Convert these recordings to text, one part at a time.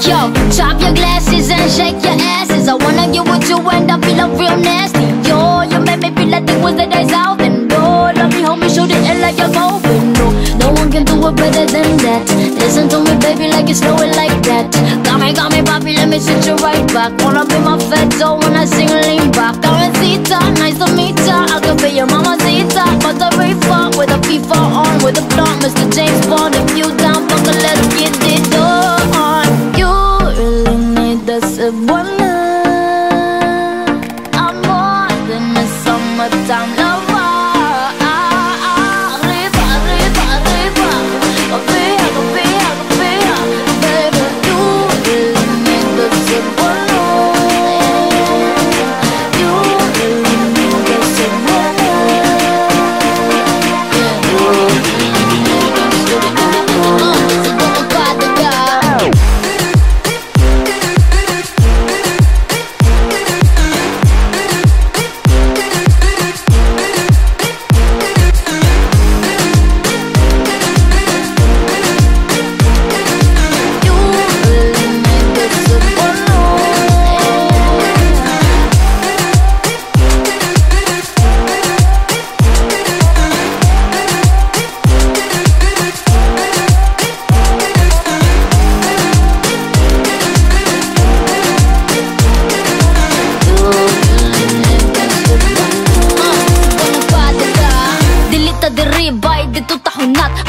Yo, chop your glasses and shake your asses. I wanna get with you and I feel up real nasty. Yo, you make me feel like it was the days out and oh, love me, hold me, shoot it in like you're going. No, no one can do it better than that. Listen to me, baby, like it's flowing like that. Got me, got me, papi, let me sit you right back. Wanna be my fat toe when I sing lean back. Karencita, nice to meet ya. I could be your mama Zita, but the reefer with a FIFA on with a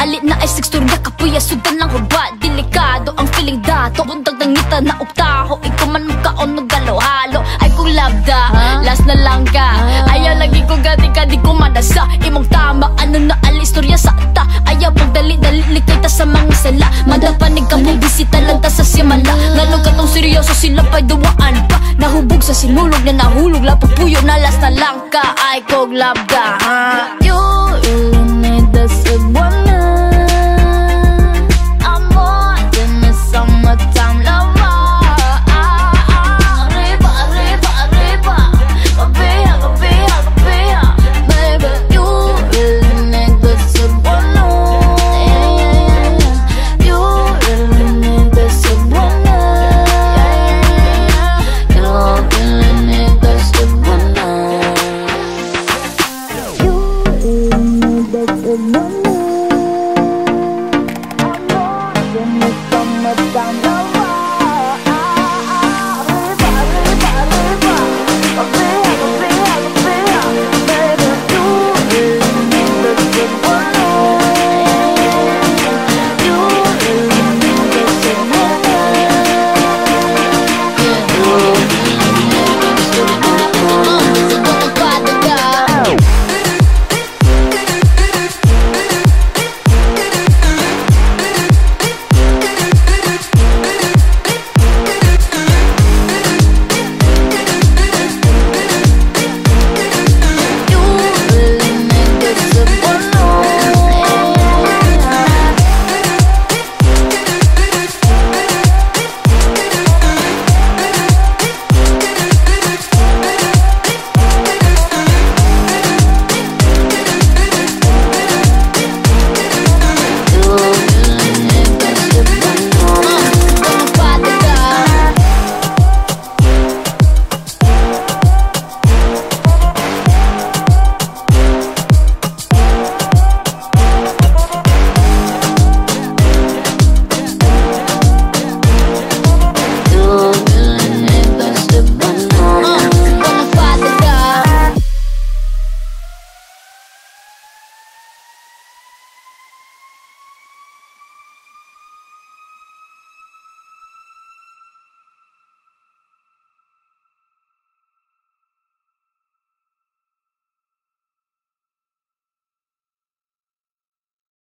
Alit na ay sigsturya kapuya sudan lang hubat Delikado ang feeling dato. Bundag ngita na uktaho. Ikaw man makaon magalo-halo Ay kung labda, last na lang ka. Ayaw lagi ko gati ka di ko madasa. Imong tama ano na alistorya sa ta? Ayaw pagdali-dali likay ta sa mga sala. Madapanig ka mong bisita lang ta sa simala Ngano ka tong seryoso sila pa'y duwaan pa. Nahubog sa sinulog na nahulog Lapapuyo na last na lang ka. Ay kog labda ha? You